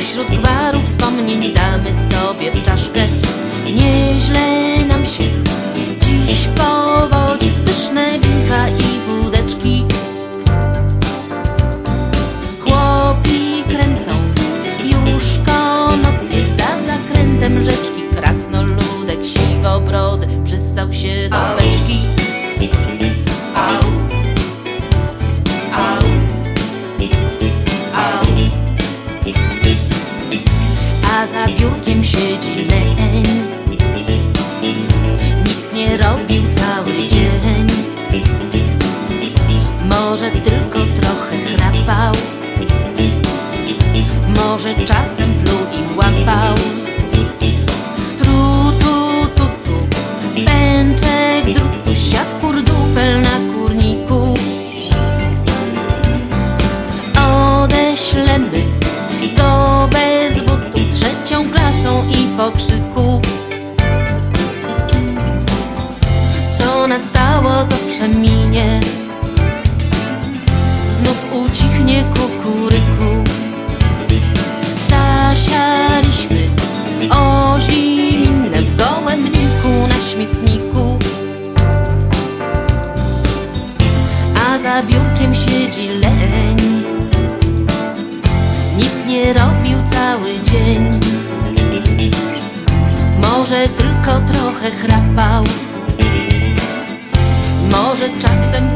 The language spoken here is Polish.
Pośród gwarów wspomnień damy sobie w czaszkę. Nieźle nam się dziś powodzi Pyszne winka i wódeczki. Chłopi kręcą już konopie Za zakrętem rzeczki. Krasnoludek siwobrody Przysał się do beczki. Au. Au za biurkiem siedzi leń Nic nie robił cały dzień. Może tylko trochę chrapał. Może czasem pluł łapał. Tru, tu, tu, tu. Pęczek, drutu, siadł kurdupel na kurniku. Odeślemy pokrzyku Co nastało to przeminie. Znów ucichnie kukuryku. Zasialiśmy oziminne w gołębniku na śmietniku. A za biurkiem siedzi leń. Nic nie robił cały dzień Może tylko trochę chrapał. Może czasem